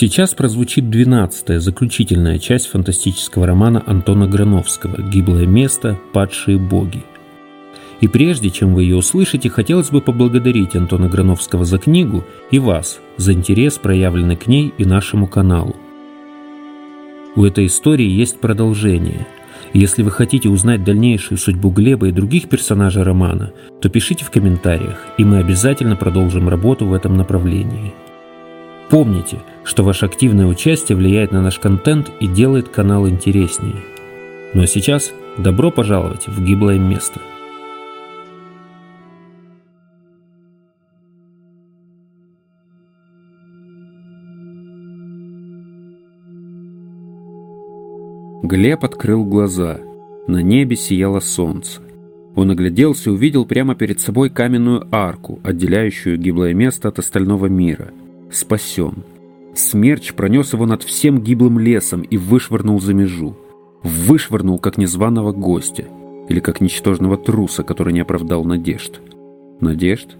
Сейчас прозвучит двенадцатая, заключительная часть фантастического романа Антона Грановского «Гиблое место. Падшие боги». И прежде чем вы ее услышите, хотелось бы поблагодарить Антона Грановского за книгу и вас за интерес, проявленный к ней и нашему каналу. У этой истории есть продолжение. Если вы хотите узнать дальнейшую судьбу Глеба и других персонажей романа, то пишите в комментариях, и мы обязательно продолжим работу в этом направлении. Помните, что ваше активное участие влияет на наш контент и делает канал интереснее. Ну а сейчас добро пожаловать в гиблое место. Глеб открыл глаза. На небе сияло солнце. Он огляделся и увидел прямо перед собой каменную арку, отделяющую гиблое место от остального мира – спасен. Смерч пронес его над всем гиблым лесом и вышвырнул за межу. Вышвырнул, как незваного гостя. Или как ничтожного труса, который не оправдал надежд. Надежд?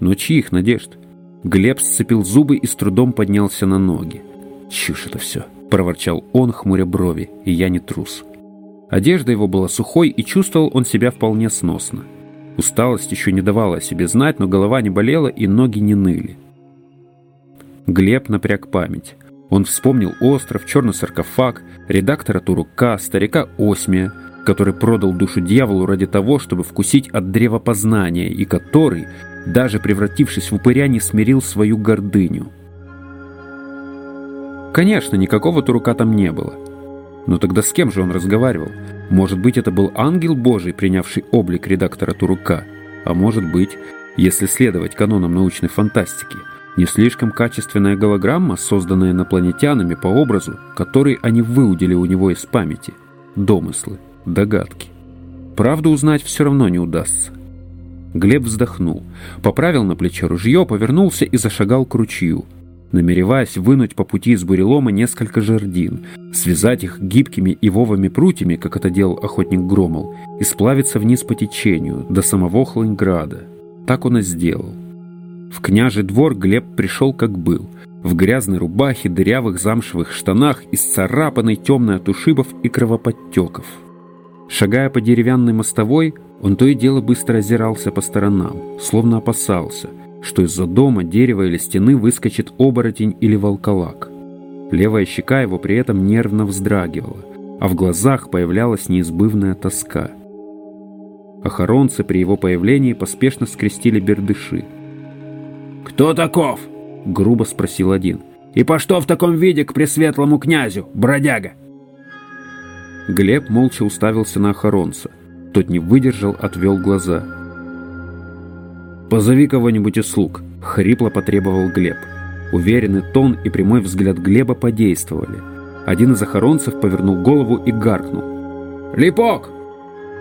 Но чьих надежд? Глеб сцепил зубы и с трудом поднялся на ноги. «Чушь это все!» – проворчал он, хмуря брови, и я не трус. Одежда его была сухой, и чувствовал он себя вполне сносно. Усталость еще не давала о себе знать, но голова не болела и ноги не ныли. Глеб напряг память. Он вспомнил остров, черный саркофаг, редактора Турука, старика Осмия, который продал душу дьяволу ради того, чтобы вкусить от древа познания, и который, даже превратившись в упыря, не смирил свою гордыню. Конечно, никакого Турука там не было. Но тогда с кем же он разговаривал? Может быть, это был ангел Божий, принявший облик редактора Турука? А может быть, если следовать канонам научной фантастики – не слишком качественная голограмма, созданная инопланетянами по образу, который они выудили у него из памяти. Домыслы, догадки. Правду узнать все равно не удастся. Глеб вздохнул, поправил на плече ружье, повернулся и зашагал к ручью, намереваясь вынуть по пути из бурелома несколько жердин, связать их гибкими ивовыми прутьями, как это делал охотник Громол, и сплавиться вниз по течению, до самого Хлонграда. Так он и сделал. В княжий двор Глеб пришел как был. В грязной рубахе, дырявых замшевых штанах, исцарапанной темной от ушибов и кровоподтеков. Шагая по деревянной мостовой, он то и дело быстро озирался по сторонам, словно опасался, что из-за дома, дерева или стены выскочит оборотень или волколак. Левая щека его при этом нервно вздрагивала, а в глазах появлялась неизбывная тоска. Охоронцы при его появлении поспешно скрестили бердыши – «Кто таков?» — грубо спросил один. «И по что в таком виде к пресветлому князю, бродяга?» Глеб молча уставился на охоронца. Тот не выдержал, отвел глаза. «Позови кого-нибудь из слуг», — хрипло потребовал Глеб. Уверенный тон и прямой взгляд Глеба подействовали. Один из охоронцев повернул голову и гаркнул. «Липок,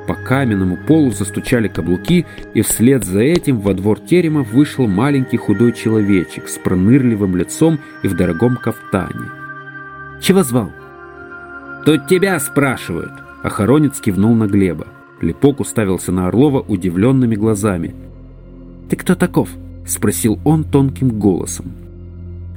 по каменному полу застучали каблуки, и вслед за этим во двор терема вышел маленький худой человечек с пронырливым лицом и в дорогом кафтане. «Чего звал?» «Тут тебя спрашивают!» Охоронец кивнул на Глеба. Лепок уставился на Орлова удивленными глазами. «Ты кто таков?» — спросил он тонким голосом.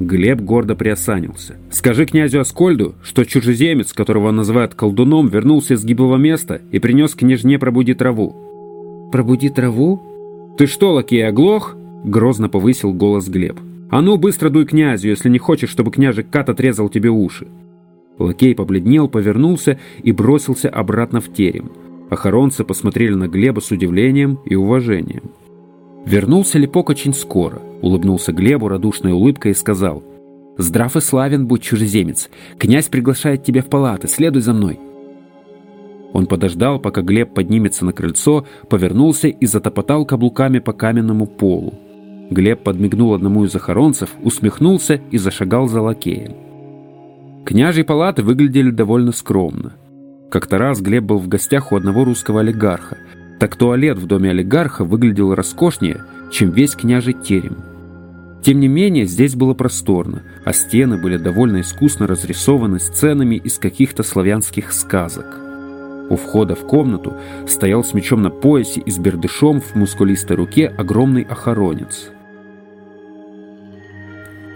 Глеб гордо приосанился. «Скажи князю Аскольду, что чужеземец, которого он называет колдуном, вернулся из гиблого места и принес княжне «Пробуди траву». «Пробуди траву?» «Ты что, лакей, оглох?» — грозно повысил голос Глеб. «А ну, быстро дуй князю, если не хочешь, чтобы княжик Кат отрезал тебе уши». Лакей побледнел, повернулся и бросился обратно в терем. Охоронцы посмотрели на Глеба с удивлением и уважением. Вернулся Лепок очень скоро, улыбнулся Глебу радушной улыбкой и сказал, «Здрав и славен будь, чужеземец! Князь приглашает тебя в палаты, следуй за мной!» Он подождал, пока Глеб поднимется на крыльцо, повернулся и затопотал каблуками по каменному полу. Глеб подмигнул одному из охоронцев, усмехнулся и зашагал за лакеем. Княжьи палаты выглядели довольно скромно. Как-то раз Глеб был в гостях у одного русского олигарха – так туалет в доме олигарха выглядел роскошнее, чем весь княжий терем. Тем не менее, здесь было просторно, а стены были довольно искусно разрисованы сценами из каких-то славянских сказок. У входа в комнату стоял с мечом на поясе и с бердышом в мускулистой руке огромный охоронец.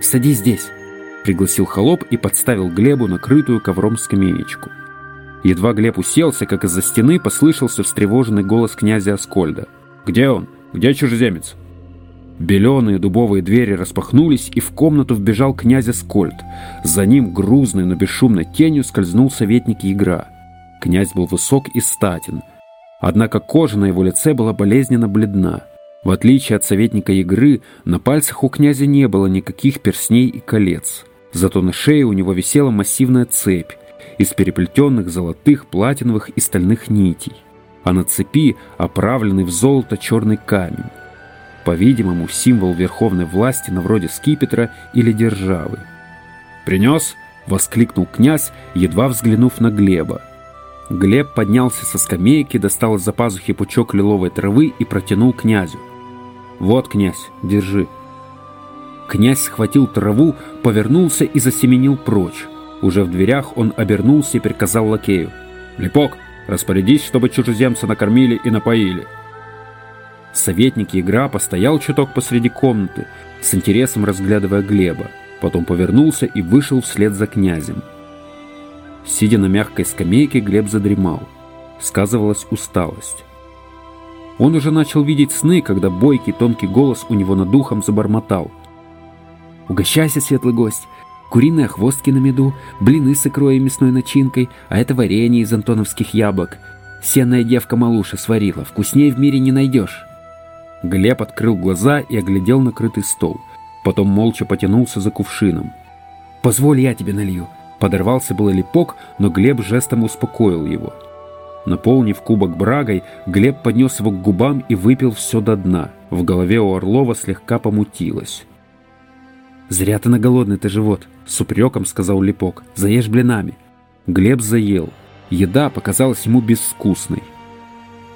«Садись здесь», — пригласил холоп и подставил Глебу накрытую ковром скамеечку. Едва Глеб уселся, как из-за стены послышался встревоженный голос князя Аскольда. «Где он? Где чужеземец?» Беленые дубовые двери распахнулись, и в комнату вбежал князь Аскольд. За ним грузной, но бесшумной тенью скользнул советник Игра. Князь был высок и статен. Однако кожа на его лице была болезненно бледна. В отличие от советника Игры, на пальцах у князя не было никаких перстней и колец. Зато на шее у него висела массивная цепь из переплетенных золотых, платиновых и стальных нитей, а на цепи оправленный в золото черный камень. По-видимому, символ верховной власти на вроде скипетра или державы. «Принес?» — воскликнул князь, едва взглянув на Глеба. Глеб поднялся со скамейки, достал из-за пазухи пучок лиловой травы и протянул князю. «Вот, князь, держи». Князь схватил траву, повернулся и засеменил прочь. Уже в дверях он обернулся и приказал лакею. «Лепок, распорядись, чтобы чужеземца накормили и напоили». Советник Игра постоял чуток посреди комнаты, с интересом разглядывая Глеба, потом повернулся и вышел вслед за князем. Сидя на мягкой скамейке, Глеб задремал. Сказывалась усталость. Он уже начал видеть сны, когда бойкий тонкий голос у него над духом забормотал – Угощайся, светлый гость. Куриные хвостки на меду, блины с икрой и мясной начинкой, а это варенье из антоновских яблок. Сенная девка Малуша сварила, вкуснее в мире не найдешь. Глеб открыл глаза и оглядел накрытый стол. Потом молча потянулся за кувшином. «Позволь, я тебе налью». Подорвался было липок, но Глеб жестом успокоил его. Наполнив кубок брагой, Глеб поднес его к губам и выпил все до дна. В голове у Орлова слегка помутилось. «Зря ты на голодный-то живот», — с упреком сказал Липок. «Заешь блинами». Глеб заел. Еда показалась ему безвкусной.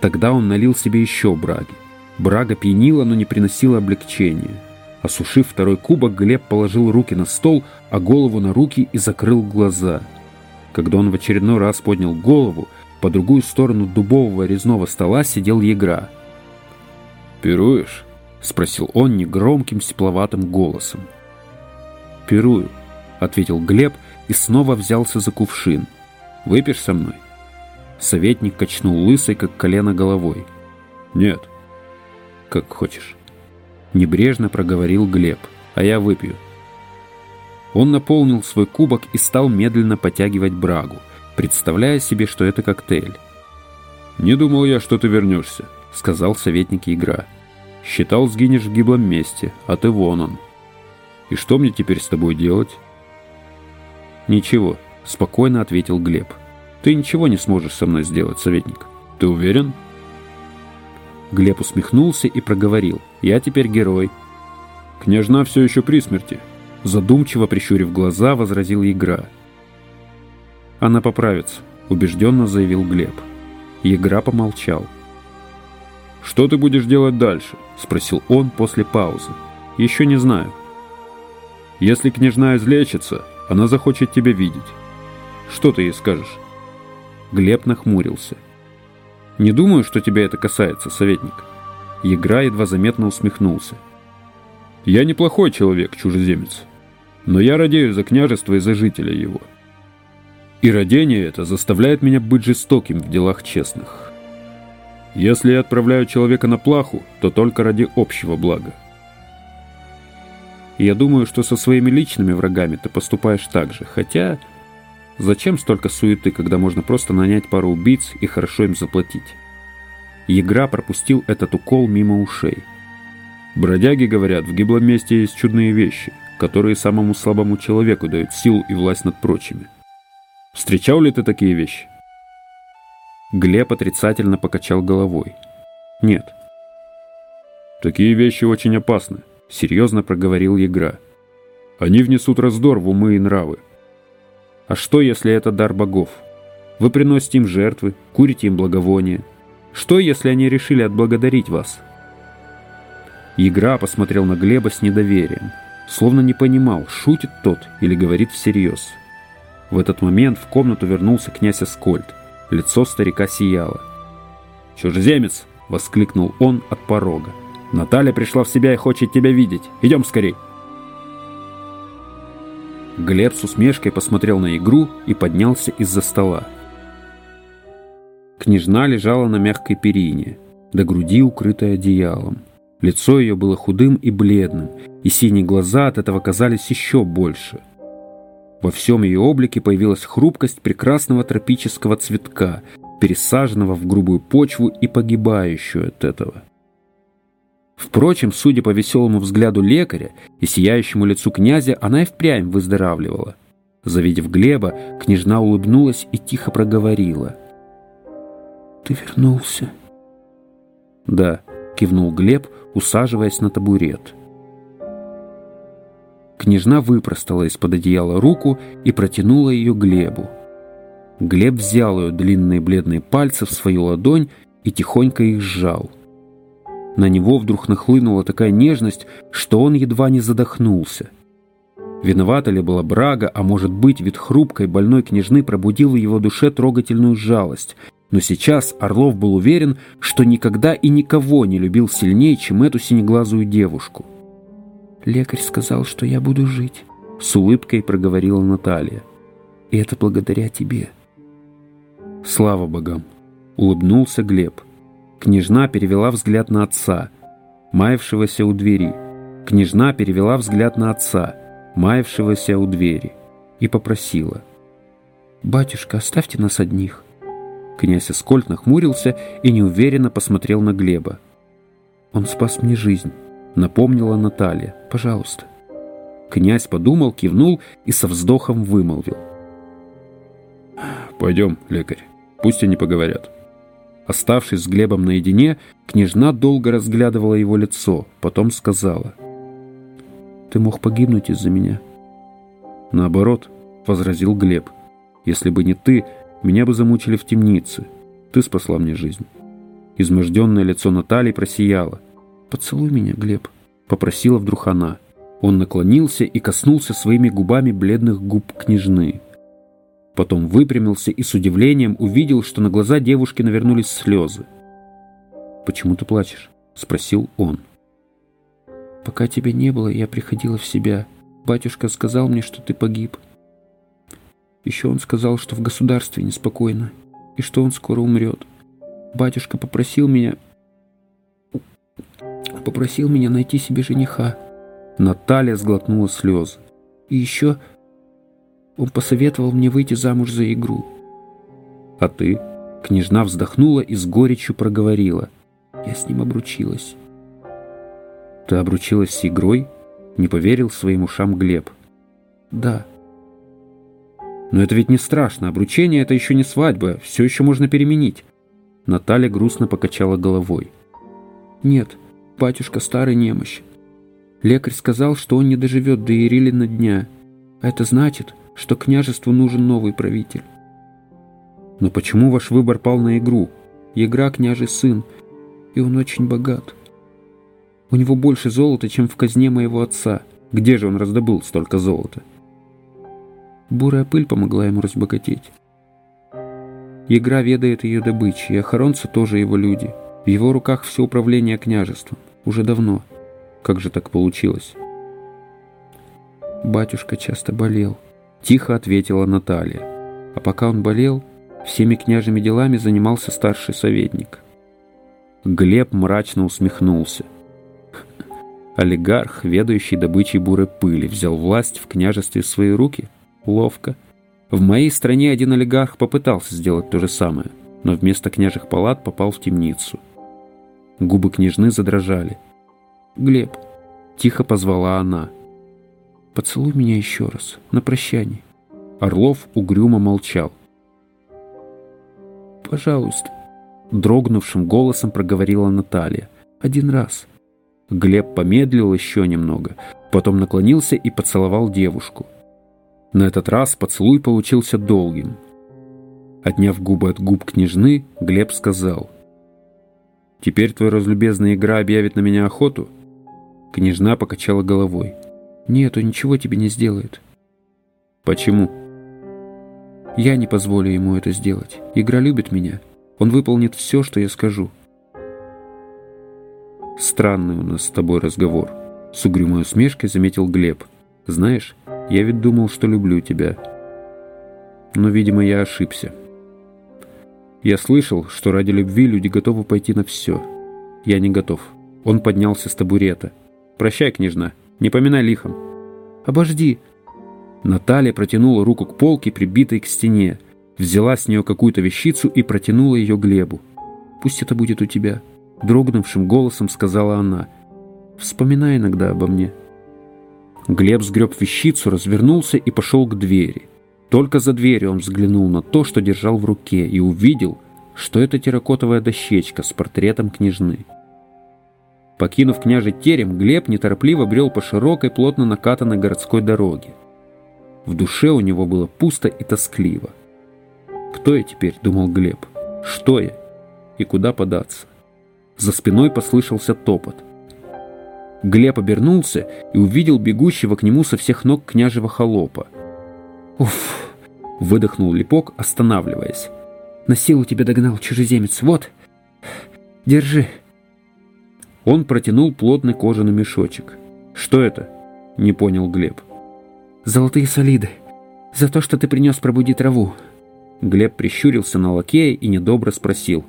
Тогда он налил себе еще браги. Брага пьянила, но не приносила облегчения. Осушив второй кубок, Глеб положил руки на стол, а голову на руки и закрыл глаза. Когда он в очередной раз поднял голову, по другую сторону дубового резного стола сидел Егра. «Пируешь?» — спросил он негромким, тепловатым голосом пирую», — ответил Глеб и снова взялся за кувшин. «Выпьешь со мной?» Советник качнул лысой, как колено головой. «Нет». «Как хочешь». Небрежно проговорил Глеб, а я выпью. Он наполнил свой кубок и стал медленно потягивать брагу, представляя себе, что это коктейль. «Не думал я, что ты вернешься», — сказал советник игра. «Считал, сгинешь в гиблом месте, а ты вон он». И что мне теперь с тобой делать?» «Ничего», — спокойно ответил Глеб. «Ты ничего не сможешь со мной сделать, советник. Ты уверен?» Глеб усмехнулся и проговорил. «Я теперь герой». «Княжна все еще при смерти», — задумчиво прищурив глаза, возразил Игра. «Она поправится», — убежденно заявил Глеб. Игра помолчал. «Что ты будешь делать дальше?» — спросил он после паузы. «Еще не знаю. Если княжна излечится, она захочет тебя видеть. Что ты ей скажешь?» Глеб нахмурился. «Не думаю, что тебя это касается, советник». Егра едва заметно усмехнулся. «Я неплохой человек, чужеземец, но я радею за княжество и за жителя его. И родение это заставляет меня быть жестоким в делах честных. Если я отправляю человека на плаху, то только ради общего блага. Я думаю, что со своими личными врагами ты поступаешь так же. Хотя, зачем столько суеты, когда можно просто нанять пару убийц и хорошо им заплатить? Егра пропустил этот укол мимо ушей. Бродяги говорят, в гиблом месте есть чудные вещи, которые самому слабому человеку дают силу и власть над прочими. Встречал ли ты такие вещи? Глеб отрицательно покачал головой. Нет. Такие вещи очень опасны. — серьезно проговорил Егра. «Они внесут раздор в умы и нравы». «А что, если это дар богов? Вы приносите им жертвы, курите им благовония. Что, если они решили отблагодарить вас?» Егра посмотрел на Глеба с недоверием, словно не понимал, шутит тот или говорит всерьез. В этот момент в комнату вернулся князь Аскольд. Лицо старика сияло. «Чужеземец!» — воскликнул он от порога. Наталья пришла в себя и хочет тебя видеть. Идем скорей. Глеб с усмешкой посмотрел на игру и поднялся из-за стола. Княжна лежала на мягкой перине, до груди укрытая одеялом. Лицо ее было худым и бледным, и синие глаза от этого казались еще больше. Во всем ее облике появилась хрупкость прекрасного тропического цветка, пересаженного в грубую почву и погибающую от этого. Впрочем, судя по веселому взгляду лекаря и сияющему лицу князя, она и впрямь выздоравливала. Завидев Глеба, княжна улыбнулась и тихо проговорила. «Ты вернулся?» «Да», — кивнул Глеб, усаживаясь на табурет. Княжна выпростала из-под одеяла руку и протянула ее Глебу. Глеб взял ее длинные бледные пальцы в свою ладонь и тихонько их сжал. На него вдруг нахлынула такая нежность, что он едва не задохнулся. Виновата ли была Брага, а может быть, вид хрупкой больной княжны пробудил в его душе трогательную жалость. Но сейчас Орлов был уверен, что никогда и никого не любил сильнее, чем эту синеглазую девушку. Лекарь сказал, что я буду жить. С улыбкой проговорила Наталья. И это благодаря тебе. Слава богам. Улыбнулся Глеб. Княжна перевела взгляд на отца, маявшегося у двери. Княжна перевела взгляд на отца, маявшегося у двери, и попросила. «Батюшка, оставьте нас одних». Князь Аскольд нахмурился и неуверенно посмотрел на Глеба. «Он спас мне жизнь» напомнила Наталья. «Пожалуйста». Князь подумал, кивнул и со вздохом вымолвил. «Пойдем, лекарь, пусть они поговорят». Оставшись с Глебом наедине, княжна долго разглядывала его лицо, потом сказала. «Ты мог погибнуть из-за меня». «Наоборот», — возразил Глеб. «Если бы не ты, меня бы замучили в темнице. Ты спасла мне жизнь». Изможденное лицо Натальи просияло. «Поцелуй меня, Глеб», — попросила вдруг она. Он наклонился и коснулся своими губами бледных губ княжны. Потом выпрямился и с удивлением увидел, что на глаза девушки навернулись слезы. «Почему ты плачешь?» — спросил он. «Пока тебя не было, я приходила в себя. Батюшка сказал мне, что ты погиб. Еще он сказал, что в государстве неспокойно, и что он скоро умрет. Батюшка попросил меня попросил меня найти себе жениха. Наталья сглотнула слезы. И еще он посоветовал мне выйти замуж за игру. А ты? Княжна вздохнула и с горечью проговорила. Я с ним обручилась. Ты обручилась с игрой? Не поверил своим ушам Глеб. Да. Но это ведь не страшно. Обручение — это еще не свадьба. Все еще можно переменить. Наталья грустно покачала головой. Нет, батюшка старый немощ. Лекарь сказал, что он не доживет до Ирилина дня. А это значит, что княжеству нужен новый правитель. Но почему ваш выбор пал на игру? Игра княжий сын, и он очень богат. У него больше золота, чем в казне моего отца. Где же он раздобыл столько золота? Бурая пыль помогла ему разбогатеть. Игра ведает ее добычей, и охоронцы тоже его люди. В его руках все управление княжеством. Уже давно. Как же так получилось? Батюшка часто болел. Тихо ответила Наталья. А пока он болел, всеми княжими делами занимался старший советник. Глеб мрачно усмехнулся. Олигарх, ведающий добычей бурой пыли, взял власть в княжестве в свои руки? Ловко. В моей стране один олигарх попытался сделать то же самое, но вместо княжих палат попал в темницу. Губы княжны задрожали. «Глеб», — тихо позвала она. «Поцелуй меня еще раз, на прощание». Орлов угрюмо молчал. «Пожалуйста», — дрогнувшим голосом проговорила Наталья. «Один раз». Глеб помедлил еще немного, потом наклонился и поцеловал девушку. На этот раз поцелуй получился долгим. Отняв губы от губ княжны, Глеб сказал — Теперь твой разлюбезная игра объявит на меня охоту?» Княжна покачала головой. «Нет, он ничего тебе не сделает». «Почему?» «Я не позволю ему это сделать. Игра любит меня. Он выполнит все, что я скажу». «Странный у нас с тобой разговор», — с угрюмой усмешкой заметил Глеб. «Знаешь, Я ведь думал, что люблю тебя. Но, видимо, я ошибся. Я слышал, что ради любви люди готовы пойти на все. Я не готов. Он поднялся с табурета. «Прощай, княжна, не поминай лихом». «Обожди!» Наталья протянула руку к полке, прибитой к стене, взяла с нее какую-то вещицу и протянула ее Глебу. «Пусть это будет у тебя», — дрогнувшим голосом сказала она. «Вспоминай иногда обо мне». Глеб сгреб вещицу, развернулся и пошел к двери. Только за дверью он взглянул на то, что держал в руке, и увидел, что это терракотовая дощечка с портретом княжны. Покинув княжий терем, Глеб неторопливо брел по широкой, плотно накатанной городской дороге. В душе у него было пусто и тоскливо. «Кто я теперь?» — думал Глеб. «Что я? И куда податься?» За спиной послышался топот. Глеб обернулся и увидел бегущего к нему со всех ног княжего холопа. «Уф!» — выдохнул Липок, останавливаясь. «На силу тебя догнал чужеземец. Вот! Держи!» Он протянул плотный кожаный мешочек. «Что это?» — не понял Глеб. «Золотые солиды. За то, что ты принес пробуди траву». Глеб прищурился на лакея и недобро спросил.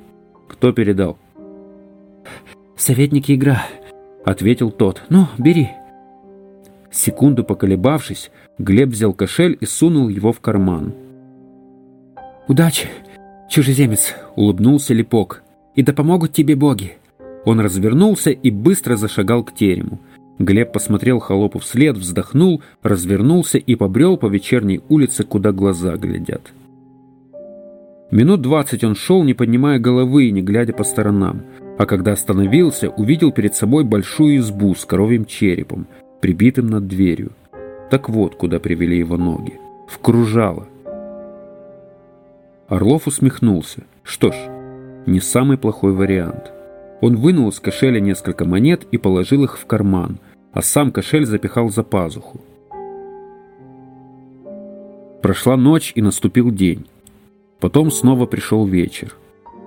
«Кто передал?» «Советник игра», — ответил тот. «Ну, бери». Секунду поколебавшись, Глеб взял кошель и сунул его в карман. «Удачи, чужеземец!» — улыбнулся Липок. «И да помогут тебе боги!» Он развернулся и быстро зашагал к терему. Глеб посмотрел холопу вслед, вздохнул, развернулся и побрел по вечерней улице, куда глаза глядят. Минут двадцать он шел, не поднимая головы и не глядя по сторонам, а когда остановился, увидел перед собой большую избу с коровьим черепом, прибитым над дверью. Так вот, куда привели его ноги. В кружало. Орлов усмехнулся. Что ж, не самый плохой вариант. Он вынул из кошеля несколько монет и положил их в карман, а сам кошель запихал за пазуху. Прошла ночь и наступил день. Потом снова пришел вечер.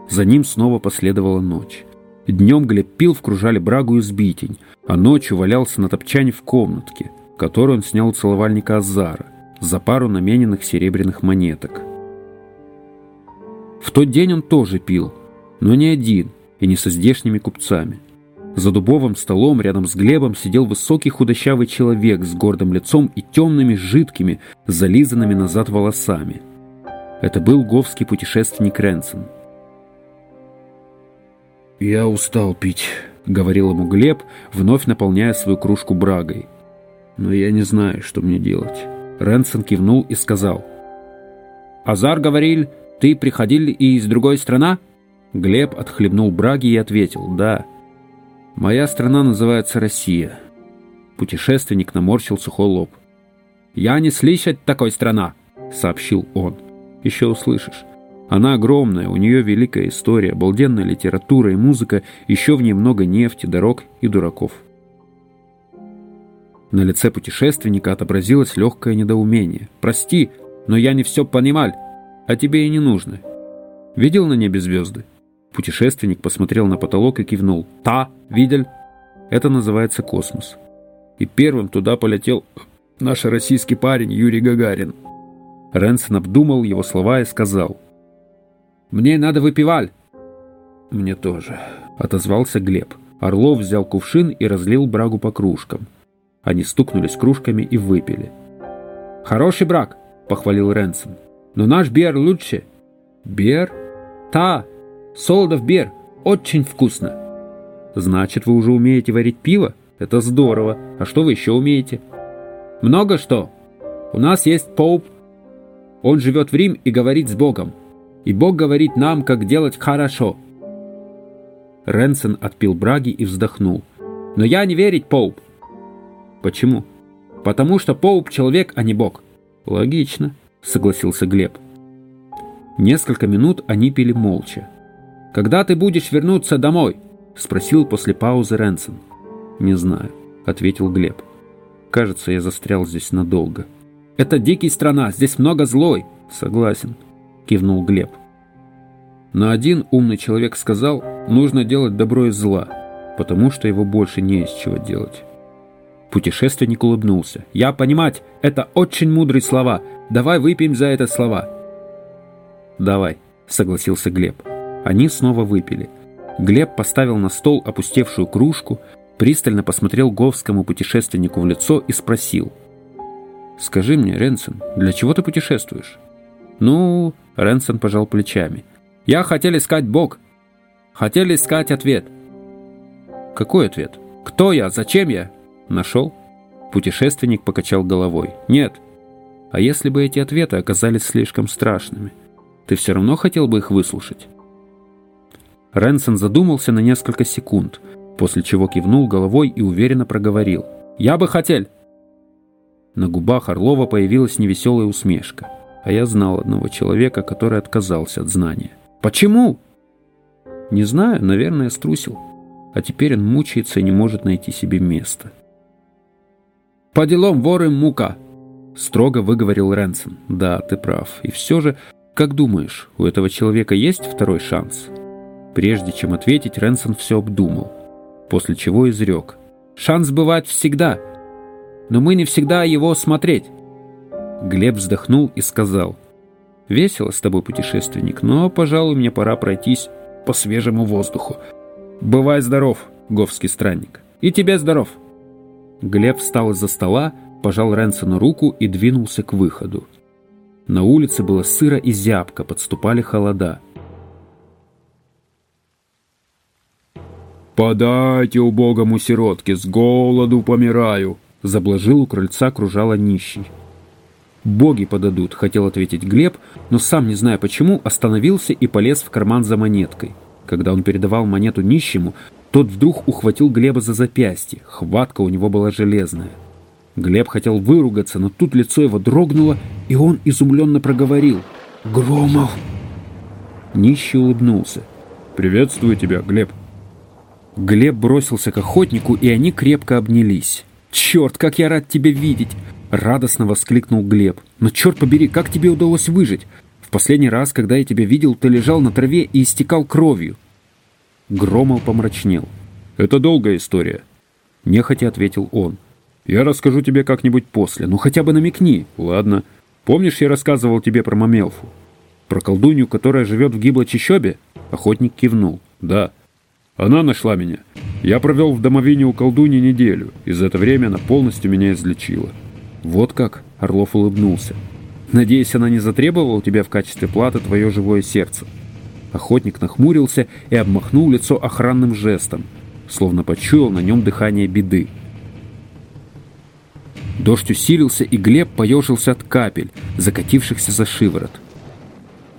За ним снова последовала ночь. Днем Глеб пил в брагу и сбитень, а ночью валялся на топчане в комнатке, которую он снял у целовальника Азара за пару намененных серебряных монеток. В тот день он тоже пил, но не один – и не со здешними купцами. За дубовым столом рядом с Глебом сидел высокий худощавый человек с гордым лицом и темными, жидкими, зализанными назад волосами. Это был говский путешественник Ренсен. «Я устал пить», — говорил ему Глеб, вновь наполняя свою кружку брагой. «Но я не знаю, что мне делать». Ренсен кивнул и сказал. «Азар говорил, ты приходил и из другой страны?» Глеб отхлебнул браги и ответил «Да». «Моя страна называется Россия». Путешественник наморщил сухой лоб. «Я не слышать такой страна», — сообщил он. «Еще услышишь. Она огромная, у нее великая история, обалденная литература и музыка, еще в ней много нефти, дорог и дураков». На лице путешественника отобразилось легкое недоумение. «Прости, но я не все понимал, а тебе и не нужно. Видел на небе звезды?» Путешественник посмотрел на потолок и кивнул. «Та, видел? Это называется космос. И первым туда полетел наш российский парень Юрий Гагарин». Ренсен обдумал его слова и сказал. «Мне надо выпиваль». «Мне тоже», — отозвался Глеб. Орлов взял кувшин и разлил брагу по кружкам. Они стукнулись кружками и выпили. «Хороший брак», — похвалил Ренсен. «Но наш бер лучше». «Бер?» «Та, Солодов бер, очень вкусно. Значит, вы уже умеете варить пиво? Это здорово. А что вы еще умеете? Много что. У нас есть Поуп. Он живет в Рим и говорит с Богом. И Бог говорит нам, как делать хорошо. Ренсен отпил браги и вздохнул. Но я не верить Поуп. Почему? Потому что Поуп человек, а не Бог. Логично, согласился Глеб. Несколько минут они пили молча. «Когда ты будешь вернуться домой?» — спросил после паузы Ренсен. «Не знаю», — ответил Глеб. «Кажется, я застрял здесь надолго». «Это дикий страна, здесь много злой». «Согласен», — кивнул Глеб. Но один умный человек сказал, нужно делать добро из зла, потому что его больше не из чего делать. Путешественник улыбнулся. «Я понимать, это очень мудрые слова. Давай выпьем за это слова». «Давай», — согласился Глеб. Они снова выпили. Глеб поставил на стол опустевшую кружку, пристально посмотрел говскому путешественнику в лицо и спросил. «Скажи мне, Ренсен, для чего ты путешествуешь?» «Ну...» — Ренсен пожал плечами. «Я хотел искать Бог. Хотел искать ответ». «Какой ответ? Кто я? Зачем я?» Нашел? Путешественник покачал головой. Нет. А если бы эти ответы оказались слишком страшными? Ты все равно хотел бы их выслушать? Ренсон задумался на несколько секунд, после чего кивнул головой и уверенно проговорил. «Я бы хотел!» На губах Орлова появилась невеселая усмешка, а я знал одного человека, который отказался от знания. «Почему?» «Не знаю, наверное, струсил. А теперь он мучается и не может найти себе места». «По делам воры мука!» Строго выговорил Ренсон. «Да, ты прав. И все же, как думаешь, у этого человека есть второй шанс?» Прежде чем ответить, Ренсон все обдумал, после чего изрек. «Шанс бывает всегда, но мы не всегда его смотреть». Глеб вздохнул и сказал. «Весело с тобой, путешественник, но, пожалуй, мне пора пройтись по свежему воздуху. Бывай здоров, говский странник. И тебе здоров». Глеб встал из-за стола, пожал Ренсону руку и двинулся к выходу. На улице было сыро и зябко, подступали холода. «Подайте убогому сиротке, с голоду помираю!» Заблажил у крыльца кружала нищий. «Боги подадут», — хотел ответить Глеб, но сам, не зная почему, остановился и полез в карман за монеткой. Когда он передавал монету нищему, тот вдруг ухватил Глеба за запястье. Хватка у него была железная. Глеб хотел выругаться, но тут лицо его дрогнуло, и он изумленно проговорил. «Громов!» Нищий улыбнулся. «Приветствую тебя, Глеб!» Глеб бросился к охотнику, и они крепко обнялись. «Черт, как я рад тебя видеть!» Радостно воскликнул Глеб. «Но черт побери, как тебе удалось выжить? В последний раз, когда я тебя видел, ты лежал на траве и истекал кровью. Громов помрачнел. «Это долгая история», — нехотя ответил он. «Я расскажу тебе как-нибудь после, ну хотя бы намекни, ладно? Помнишь, я рассказывал тебе про Мамелфу? Про колдунью, которая живет в гиблой чащобе?» Охотник кивнул. «Да. Она нашла меня. Я провел в домовине у колдуни неделю, и за это время она полностью меня излечила». «Вот как?» — Орлов улыбнулся. «Надеюсь, она не затребовала у тебя в качестве платы твое живое сердце?» Охотник нахмурился и обмахнул лицо охранным жестом, словно почуял на нем дыхание беды. Дождь усилился, и Глеб поежился от капель, закатившихся за шиворот.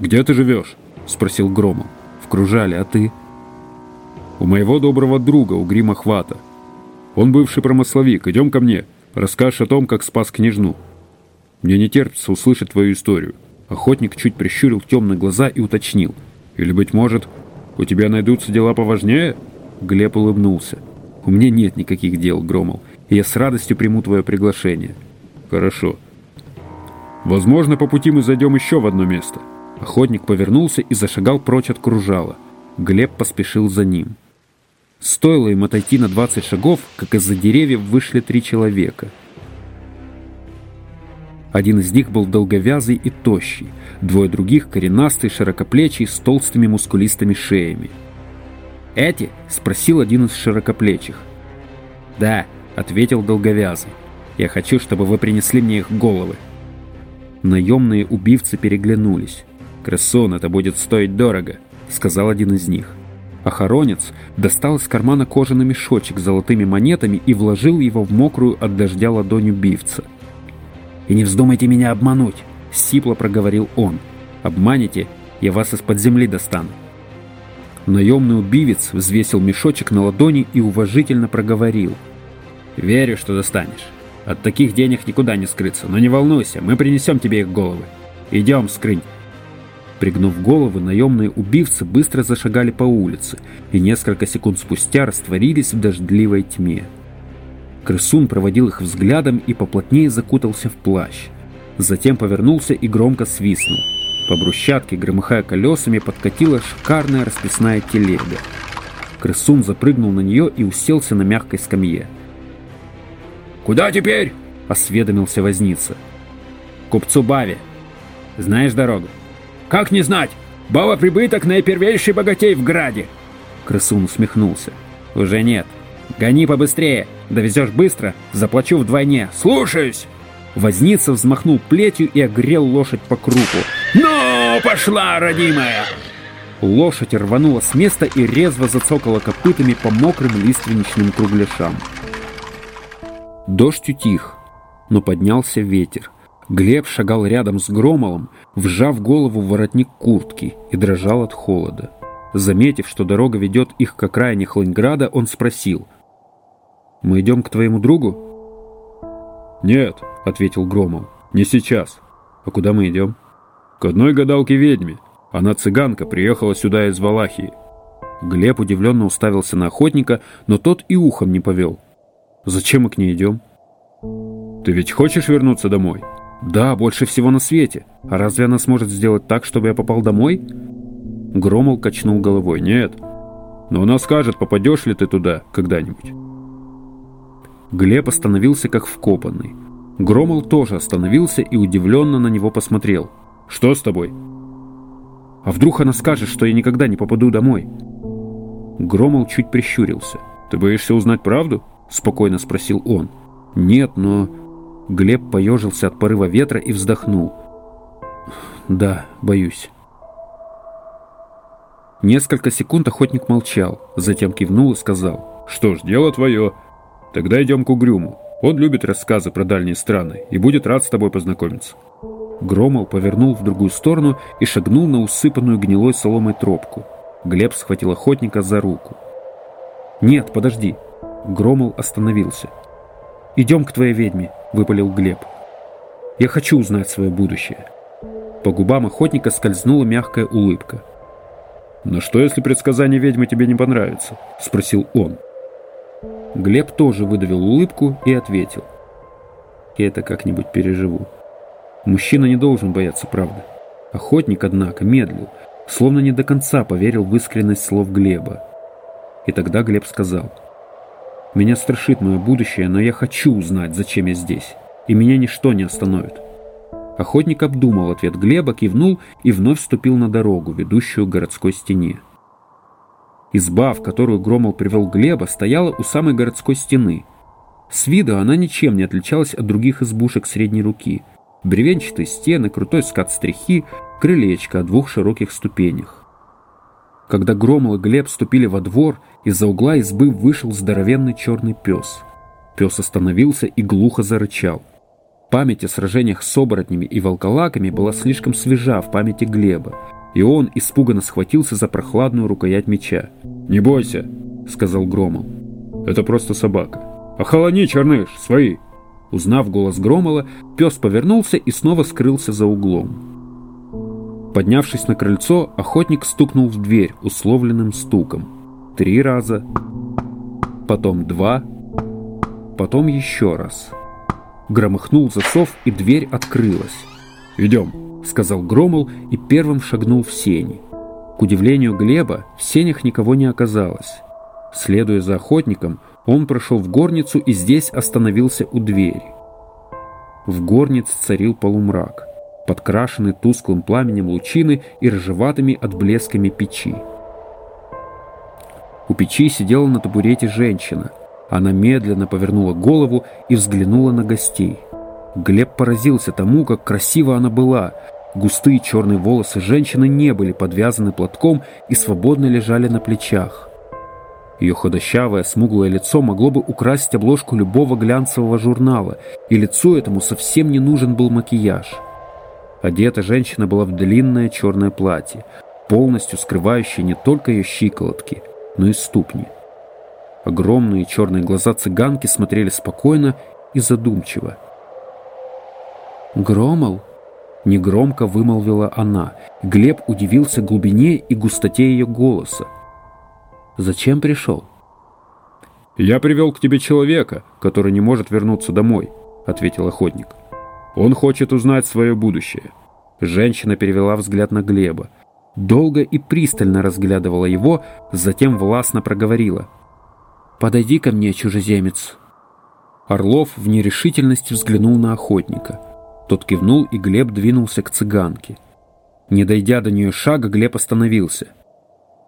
«Где ты живешь?» — спросил Громов. «В Кружале, а ты?» «У моего доброго друга, у Грима Хвата. Он бывший промысловик. Идем ко мне. Расскажешь о том, как спас княжну. Мне не терпится услышать твою историю». Охотник чуть прищурил темные глаза и уточнил — или, быть может, у тебя найдутся дела поважнее?» Глеб улыбнулся. «У меня нет никаких дел, Громол, и я с радостью приму твое приглашение». «Хорошо. Возможно, по пути мы зайдем еще в одно место». Охотник повернулся и зашагал прочь от кружала. Глеб поспешил за ним. Стоило им отойти на 20 шагов, как из-за деревьев вышли три человека — один из них был долговязый и тощий, двое других коренастый, широкоплечий, с толстыми мускулистыми шеями. «Эти?» — спросил один из широкоплечих. «Да», — ответил долговязый. «Я хочу, чтобы вы принесли мне их головы». Наемные убивцы переглянулись. «Крассон, это будет стоить дорого», — сказал один из них. Охоронец достал из кармана кожаный мешочек с золотыми монетами и вложил его в мокрую от дождя ладонь убивца. «И не вздумайте меня обмануть!» — сипло проговорил он. «Обманете, я вас из-под земли достану». Наемный убивец взвесил мешочек на ладони и уважительно проговорил. «Верю, что достанешь. От таких денег никуда не скрыться, но не волнуйся, мы принесем тебе их головы. Идем, скрынь». Пригнув головы, наемные убивцы быстро зашагали по улице и несколько секунд спустя растворились в дождливой тьме. Крысун проводил их взглядом и поплотнее закутался в плащ. Затем повернулся и громко свистнул. По брусчатке, громыхая колесами, подкатила шикарная расписная телега. Крысун запрыгнул на нее и уселся на мягкой скамье. «Куда теперь?» — осведомился возница. «Купцу Баве. Знаешь дорогу?» «Как не знать? Бава прибыток наипервейший богатей в граде!» Крысун усмехнулся. «Уже нет. Гони побыстрее. Довезешь быстро, заплачу вдвойне. Слушаюсь!» Возница взмахнул плетью и огрел лошадь по кругу. «Ну, пошла, родимая!» Лошадь рванула с места и резво зацокала копытами по мокрым лиственничным кругляшам. Дождь утих, но поднялся ветер. Глеб шагал рядом с Громолом, вжав голову в воротник куртки и дрожал от холода. Заметив, что дорога ведет их к окраине Хлынграда, он спросил. «Мы идем к твоему другу?» «Нет», — ответил Громол, — «не сейчас. А куда мы идем?» «К одной гадалке-ведьме. Она цыганка, приехала сюда из Валахии». Глеб удивленно уставился на охотника, но тот и ухом не повел. «Зачем мы к ней идем?» «Ты ведь хочешь вернуться домой?» «Да, больше всего на свете. А разве она сможет сделать так, чтобы я попал домой?» Громол качнул головой. «Нет. Но она скажет, попадешь ли ты туда когда-нибудь». Глеб остановился как вкопанный. Громол тоже остановился и удивленно на него посмотрел. «Что с тобой?» «А вдруг она скажет, что я никогда не попаду домой?» Громол чуть прищурился. «Ты боишься узнать правду?» — спокойно спросил он. «Нет, но...» Глеб поежился от порыва ветра и вздохнул. «Да, боюсь». Несколько секунд охотник молчал, затем кивнул и сказал. «Что ж, дело твое. Тогда идем к Угрюму. Он любит рассказы про дальние страны и будет рад с тобой познакомиться». Громол повернул в другую сторону и шагнул на усыпанную гнилой соломой тропку. Глеб схватил охотника за руку. «Нет, подожди!» Громол остановился. «Идем к твоей ведьме», — выпалил Глеб. «Я хочу узнать свое будущее». По губам охотника скользнула мягкая улыбка. «Но что, если предсказание ведьмы тебе не понравится?» — спросил он. Глеб тоже выдавил улыбку и ответил. «Я это как-нибудь переживу. Мужчина не должен бояться правды». Охотник, однако, медлил, словно не до конца поверил в искренность слов Глеба. И тогда Глеб сказал. «Меня страшит мое будущее, но я хочу узнать, зачем я здесь, и меня ничто не остановит». Охотник обдумал ответ Глеба, кивнул и вновь вступил на дорогу, ведущую к городской стене. Изба, в которую Громол привел Глеба, стояла у самой городской стены. С виду она ничем не отличалась от других избушек средней руки. Бревенчатые стены, крутой скат стрихи, крылечко о двух широких ступенях. Когда Громол и Глеб вступили во двор, из-за угла избы вышел здоровенный черный пес. Пес остановился и глухо зарычал. Память о сражениях с оборотнями и волколаками была слишком свежа в памяти Глеба, и он испуганно схватился за прохладную рукоять меча. «Не бойся», — сказал Громол. «Это просто собака. Охолони, черныш, свои!» Узнав голос Громола, пес повернулся и снова скрылся за углом. Поднявшись на крыльцо, охотник стукнул в дверь условленным стуком. Три раза, потом два, потом еще раз. Громыхнул засов, и дверь открылась. «Идем», — сказал Громол и первым шагнул в сени. К удивлению Глеба, в сенях никого не оказалось. Следуя за охотником, он прошел в горницу и здесь остановился у двери. В горнице царил полумрак, подкрашенный тусклым пламенем лучины и ржеватыми отблесками печи. У печи сидела на табурете женщина. Она медленно повернула голову и взглянула на гостей. Глеб поразился тому, как красиво она была, Густые черные волосы женщины не были подвязаны платком и свободно лежали на плечах. Ее худощавое, смуглое лицо могло бы украсить обложку любого глянцевого журнала, и лицу этому совсем не нужен был макияж. Одета женщина была в длинное черное платье, полностью скрывающее не только ее щиколотки, но и ступни. Огромные черные глаза цыганки смотрели спокойно и задумчиво. «Громол?» Негромко вымолвила она. Глеб удивился глубине и густоте ее голоса. «Зачем пришел?» «Я привел к тебе человека, который не может вернуться домой», — ответил охотник. «Он хочет узнать свое будущее». Женщина перевела взгляд на Глеба. Долго и пристально разглядывала его, затем властно проговорила. «Подойди ко мне, чужеземец». Орлов в нерешительности взглянул на охотника. Тот кивнул, и Глеб двинулся к цыганке. Не дойдя до нее шага, Глеб остановился.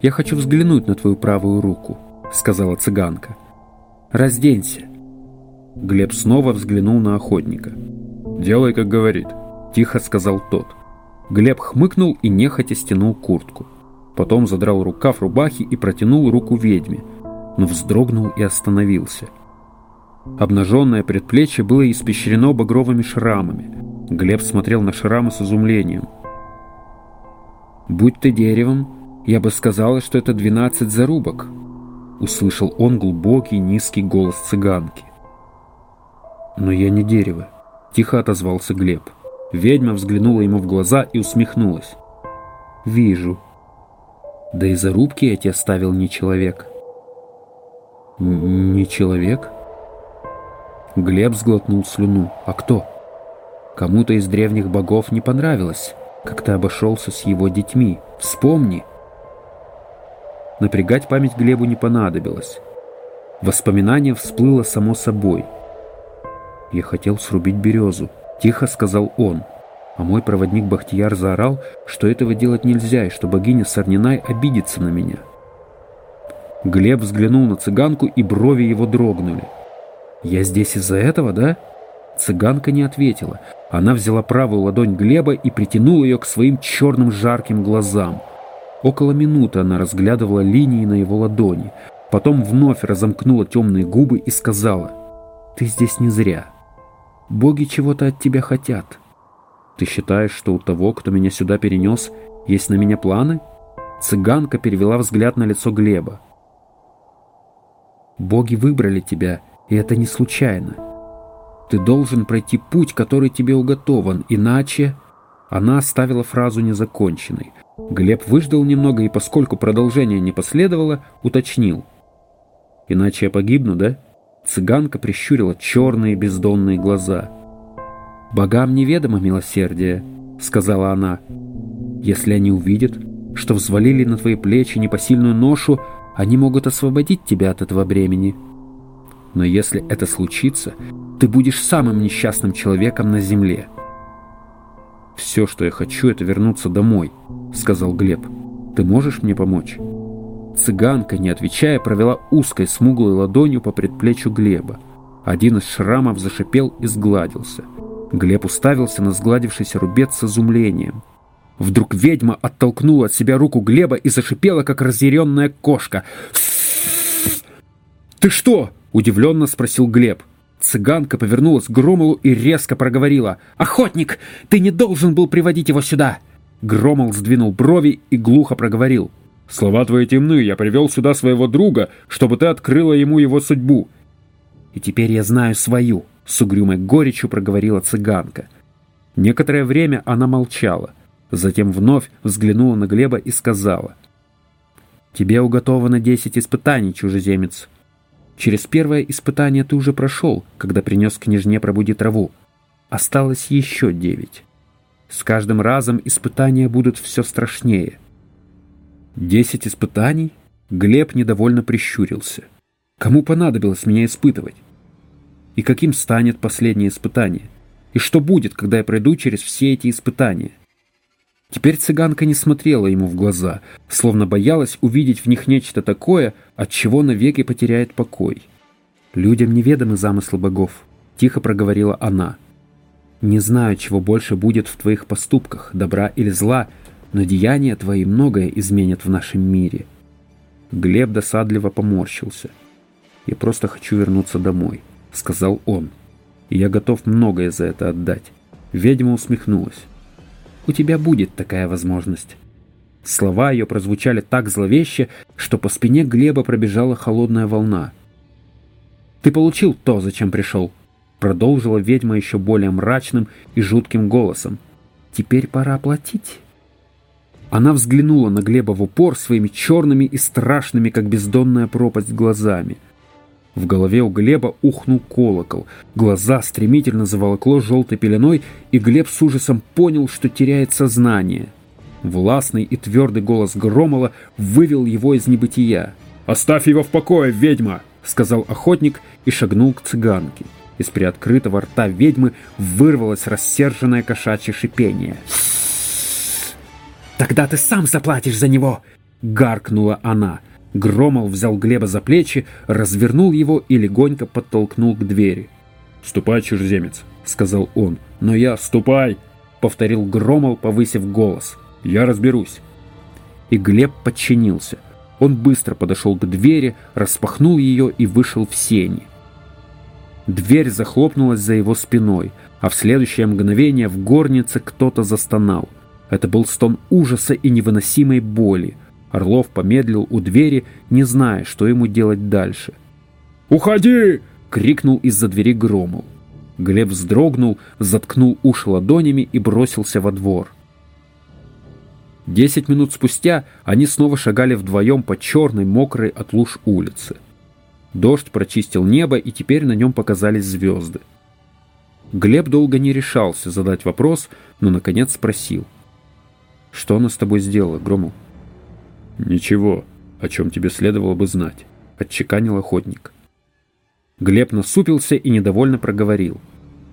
«Я хочу взглянуть на твою правую руку», — сказала цыганка. «Разденься». Глеб снова взглянул на охотника. «Делай, как говорит», — тихо сказал тот. Глеб хмыкнул и нехотя стянул куртку. Потом задрал рукав рубахи и протянул руку ведьме, но вздрогнул и остановился. Обнаженное предплечье было испещрено багровыми шрамами. Глеб смотрел на шрамы с изумлением. «Будь ты деревом, я бы сказала, что это двенадцать зарубок», — услышал он глубокий низкий голос цыганки. «Но я не дерево», — тихо отозвался Глеб. Ведьма взглянула ему в глаза и усмехнулась. «Вижу. Да и зарубки эти оставил не человек». «Не человек?» Глеб сглотнул слюну. «А кто?» «Кому-то из древних богов не понравилось, как ты обошелся с его детьми. Вспомни!» Напрягать память Глебу не понадобилось. Воспоминание всплыло само собой. «Я хотел срубить березу», — тихо сказал он. А мой проводник Бахтияр заорал, что этого делать нельзя, и что богиня Сарнинай обидится на меня. Глеб взглянул на цыганку, и брови его дрогнули. «Я здесь из-за этого, да?» Цыганка не ответила. Она взяла правую ладонь Глеба и притянула ее к своим черным жарким глазам. Около минуты она разглядывала линии на его ладони, потом вновь разомкнула темные губы и сказала, «Ты здесь не зря. Боги чего-то от тебя хотят. Ты считаешь, что у того, кто меня сюда перенес, есть на меня планы?» Цыганка перевела взгляд на лицо Глеба. «Боги выбрали тебя, и это не случайно. Ты должен пройти путь, который тебе уготован, иначе...» Она оставила фразу незаконченной. Глеб выждал немного и, поскольку продолжение не последовало, уточнил. «Иначе я погибну, да?» Цыганка прищурила черные бездонные глаза. «Богам неведомо милосердие», — сказала она. «Если они увидят, что взвалили на твои плечи непосильную ношу, они могут освободить тебя от этого бремени. Но если это случится, ты будешь самым несчастным человеком на земле. «Все, что я хочу, это вернуться домой», — сказал Глеб. «Ты можешь мне помочь?» Цыганка, не отвечая, провела узкой смуглой ладонью по предплечью Глеба. Один из шрамов зашипел и сгладился. Глеб уставился на сгладившийся рубец с изумлением. Вдруг ведьма оттолкнула от себя руку Глеба и зашипела, как разъяренная кошка. «Ты что?» — удивленно спросил Глеб. Цыганка повернулась к Громолу и резко проговорила. «Охотник, ты не должен был приводить его сюда!» Громол сдвинул брови и глухо проговорил. «Слова твои темны, я привел сюда своего друга, чтобы ты открыла ему его судьбу». «И теперь я знаю свою», — с угрюмой горечью проговорила цыганка. Некоторое время она молчала. Затем вновь взглянула на Глеба и сказала. «Тебе уготовано десять испытаний, чужеземец. Через первое испытание ты уже прошел, когда принес княжне пробуди траву. Осталось еще девять. С каждым разом испытания будут все страшнее». «Десять испытаний?» Глеб недовольно прищурился. «Кому понадобилось меня испытывать? И каким станет последнее испытание? И что будет, когда я пройду через все эти испытания?» Теперь цыганка не смотрела ему в глаза, словно боялась увидеть в них нечто такое, от чего навеки потеряет покой. «Людям неведомы замыслы богов», — тихо проговорила она. «Не знаю, чего больше будет в твоих поступках, добра или зла, но деяния твои многое изменят в нашем мире». Глеб досадливо поморщился. «Я просто хочу вернуться домой», — сказал он. «И я готов многое за это отдать». Ведьма усмехнулась. У тебя будет такая возможность». Слова ее прозвучали так зловеще, что по спине Глеба пробежала холодная волна. «Ты получил то, зачем пришел», — продолжила ведьма еще более мрачным и жутким голосом. «Теперь пора оплатить». Она взглянула на Глеба в упор своими черными и страшными, как бездонная пропасть, глазами. В голове у Глеба ухнул колокол. Глаза стремительно заволокло желтой пеленой, и Глеб с ужасом понял, что теряет сознание. Властный и твердый голос Громола вывел его из небытия. «Оставь его в покое, ведьма!» — сказал охотник и шагнул к цыганке. Из приоткрытого рта ведьмы вырвалось рассерженное кошачье шипение. «Тогда ты сам заплатишь за него!» — гаркнула она. Громол взял Глеба за плечи, развернул его и легонько подтолкнул к двери. «Ступай, чужеземец», — сказал он. «Но я...» «Ступай!» — повторил Громол, повысив голос. «Я разберусь». И Глеб подчинился. Он быстро подошел к двери, распахнул ее и вышел в сени. Дверь захлопнулась за его спиной, а в следующее мгновение в горнице кто-то застонал. Это был стон ужаса и невыносимой боли. Орлов помедлил у двери, не зная, что ему делать дальше. «Уходи!» — крикнул из-за двери Громов. Глеб вздрогнул, заткнул уши ладонями и бросился во двор. Десять минут спустя они снова шагали вдвоем по черной, мокрой от луж улице. Дождь прочистил небо, и теперь на нем показались звезды. Глеб долго не решался задать вопрос, но, наконец, спросил. «Что она с тобой сделала, Громов?» «Ничего, о чем тебе следовало бы знать», — отчеканил охотник. Глеб насупился и недовольно проговорил.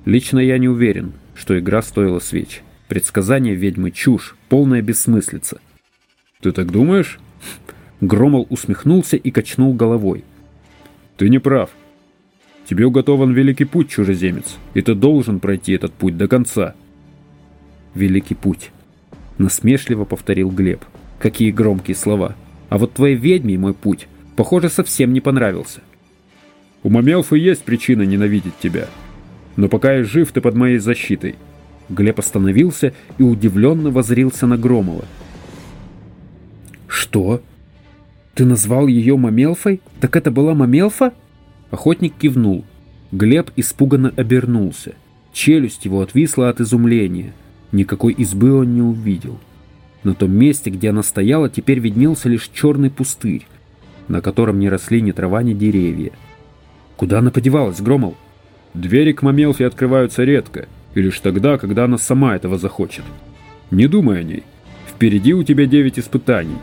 «Лично я не уверен, что игра стоила свеч. Предсказание ведьмы — чушь, полная бессмыслица». «Ты так думаешь?» Громол усмехнулся и качнул головой. «Ты не прав. Тебе уготован великий путь, чужеземец, и ты должен пройти этот путь до конца». «Великий путь», — насмешливо повторил Глеб. Какие громкие слова. А вот твоей ведьме мой путь, похоже, совсем не понравился. У Мамелфы есть причина ненавидеть тебя. Но пока я жив, ты под моей защитой. Глеб остановился и удивленно возрился на Громова. «Что? Ты назвал ее Мамелфой? Так это была Мамелфа?» Охотник кивнул. Глеб испуганно обернулся. Челюсть его отвисла от изумления. Никакой избы он не увидел. На том месте, где она стояла, теперь виднелся лишь черный пустырь, на котором не росли ни трава, ни деревья. Куда она подевалась, Громол? Двери к Мамелфе открываются редко, и лишь тогда, когда она сама этого захочет. Не думай о ней. Впереди у тебя девять испытаний.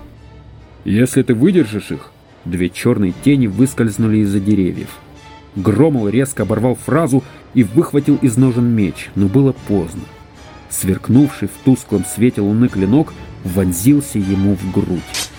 Если ты выдержишь их... Две черные тени выскользнули из-за деревьев. Громол резко оборвал фразу и выхватил из ножен меч, но было поздно. Сверкнувший в тусклом свете луны клинок вонзился ему в грудь.